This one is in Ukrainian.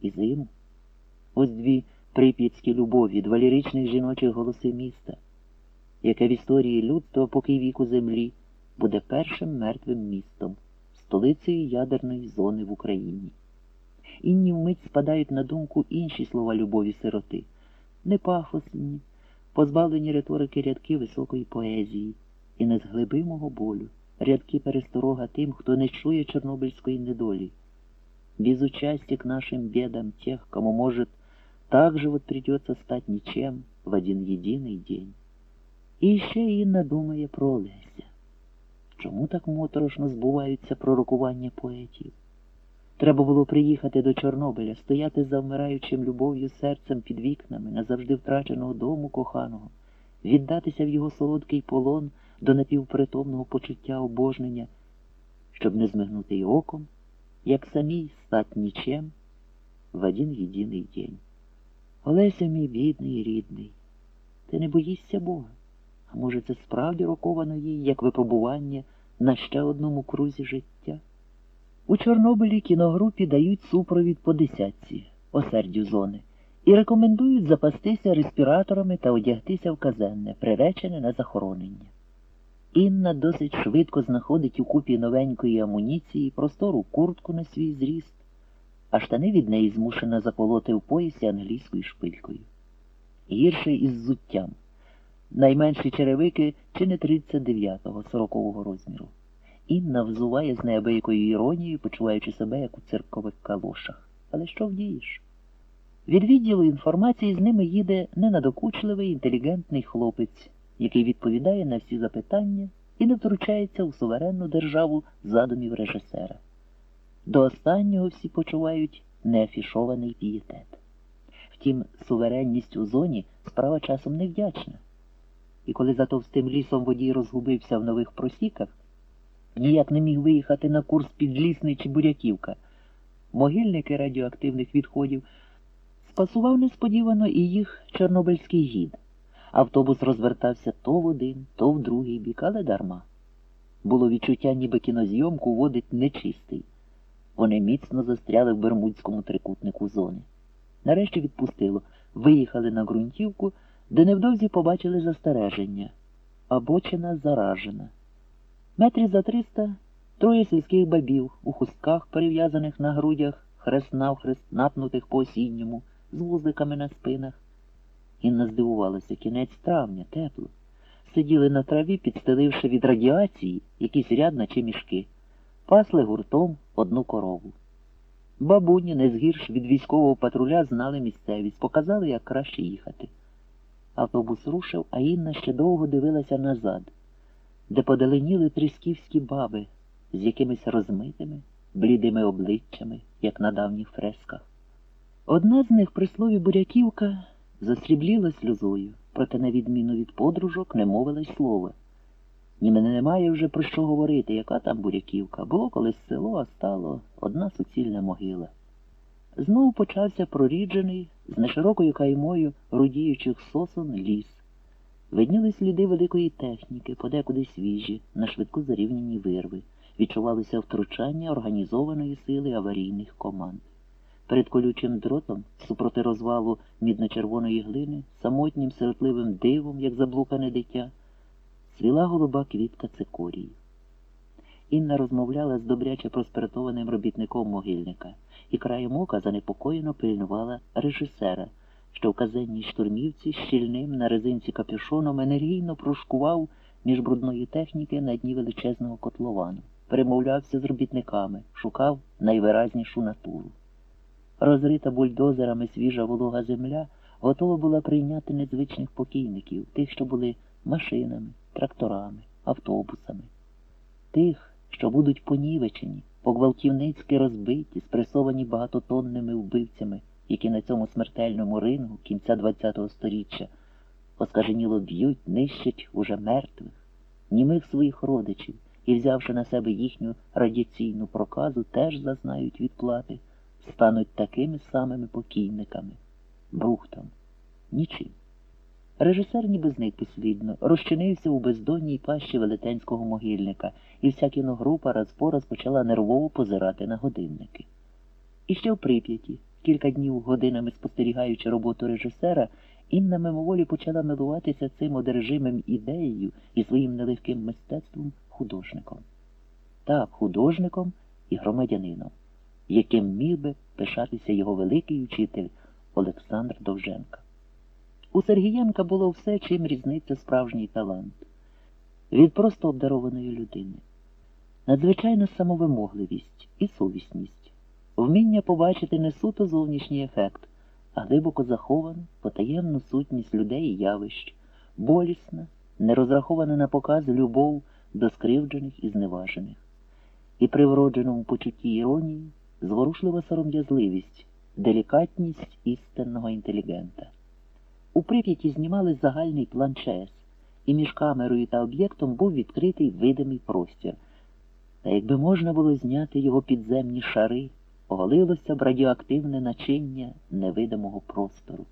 і зиму. Ось дві прип'ятські любові, два ліричних жіночих голоси міста, яке в історії людства, поки віку землі, буде першим мертвим містом, столицею ядерної зони в Україні. Інні вмить спадають на думку інші слова любові сироти, непафосні, позбавлені риторики рядки високої поезії і незглибимого болю, рядки пересторога тим, хто не чує чорнобильської недолі. Без участия к нашим бедам тех, кому, может, так же вот придется стать ничем в один єдиний день. І ще Інна думає про Олеся. Чому так моторошно збуваються пророкування поетів? Треба було приїхати до Чорнобиля, стояти за вмираючим любов'ю серцем під вікнами назавжди втраченого дому коханого, віддатися в його солодкий полон до напівпритомного почуття обожнення, щоб не змигнути й оком, як самій стать нічем в один єдиний день. Олеся, мій бідний і рідний, ти не боїшся Бога? А може, це справді роковано їй, як випробування на ще одному крузі життя? У Чорнобилі кіногрупі дають супровід по десятці, осердю зони, і рекомендують запастися респіраторами та одягтися в казенне, приречене на захоронення. Інна досить швидко знаходить у купі новенької амуніції простору куртку на свій зріст, а штани від неї змушена заколоти в поясі англійською шпилькою. Гірше із зуттям. Найменші черевики чи не 39-го, 40-го розміру. Інна взуває з неабиякою іронією, почуваючи себе як у циркових калошах. Але що вдієш? Від відділу інформації з ними їде ненадокучливий інтелігентний хлопець, який відповідає на всі запитання і не втручається у суверенну державу задумів режисера. До останнього всі почувають неафішований пієтет. Втім, суверенність у зоні справа часом невдячна. І коли за товстим лісом водій розгубився в нових просіках, ніяк не міг виїхати на курс Підлісний чи Буряківка. Могильники радіоактивних відходів спасував несподівано і їх чорнобильський гід. Автобус розвертався то в один, то в другий бік, але дарма. Було відчуття, ніби кінозйомку водить нечистий. Вони міцно застряли в Бермудському трикутнику зони. Нарешті відпустило, виїхали на ґрунтівку, де невдовзі побачили застереження. Обочина заражена. Метрі за триста троє сільських бабів у хустках, перев'язаних на грудях, хрест навхрест, напнутих по осінньому, з вузликами на спинах. Інна здивувалася, кінець травня, тепло. Сиділи на траві, підстеливши від радіації якийсь ряд наче мішки, пасли гуртом одну корову. Бабуні не згірш від військового патруля знали місцевість, показали, як краще їхати. Автобус рушив, а Інна ще довго дивилася назад, де подаленіли трісківські баби з якимись розмитими, блідими обличчями, як на давніх фресках. Одна з них при слові буряківка засрібліла сльозою, проте, на відміну від подружок, не мовила й слова. Ні мене немає вже про що говорити, яка там буряківка. Було колись село, а стало одна суцільна могила. Знову почався проріджений, з неширокою каймою рудіючих сосон ліс. Видніли сліди великої техніки, подекуди свіжі, на швидку зарівняні вирви. Відчувалося втручання організованої сили аварійних команд. Перед колючим дротом, супроти розвалу мідно-червоної глини, самотнім сиротливим дивом, як заблукане дитя, свіла голуба квітка цикорії. Інна розмовляла з добряче проспиртованим робітником могильника і краєм ока занепокоєно пильнувала режисера, що в казенній штурмівці щільним на резинці капюшоном енергійно прошкував між брудної техніки на дні величезного котловану, перемовлявся з робітниками, шукав найвиразнішу натуру. Розрита бульдозерами свіжа волога земля готова була прийняти незвичних покійників, тих, що були машинами, тракторами, автобусами, тих, що будуть понівечені, погвалтівницьки розбиті, спресовані багатотонними вбивцями, які на цьому смертельному рингу кінця ХХ століття оскаженіло б'ють, нищать уже мертвих, німих своїх родичів і, взявши на себе їхню радіаційну проказу, теж зазнають відплати, стануть такими самими покійниками, брухтом, нічим. Режисер ніби зник безслідно, розчинився у бездонній пащі велетенського могильника, і вся кіногрупа раз по раз почала нервово позирати на годинники. І ще в Прип'яті, кілька днів годинами спостерігаючи роботу режисера, Інна мимоволі почала милуватися цим одержимим ідеєю і своїм нелегким мистецтвом художником. Так, художником і громадянином, яким міг би пишатися його великий учитель Олександр Довженка. У Сергієнка було все, чим різниться справжній талант. Від просто обдарованої людини, надзвичайна самовимогливість і совісність, вміння побачити не суто зовнішній ефект, а глибоко заховану, потаємну сутність людей і явищ, болісна, не розрахована на показ любов до скривджених і зневажених, і при вродженому почутті іронії зворушлива сором'язливість, делікатність істинного інтелігента. У Прип'яті знімали загальний план ЧС, і між камерою та об'єктом був відкритий видимий простір. Та якби можна було зняти його підземні шари, оголилося б радіоактивне начиння невидимого простору.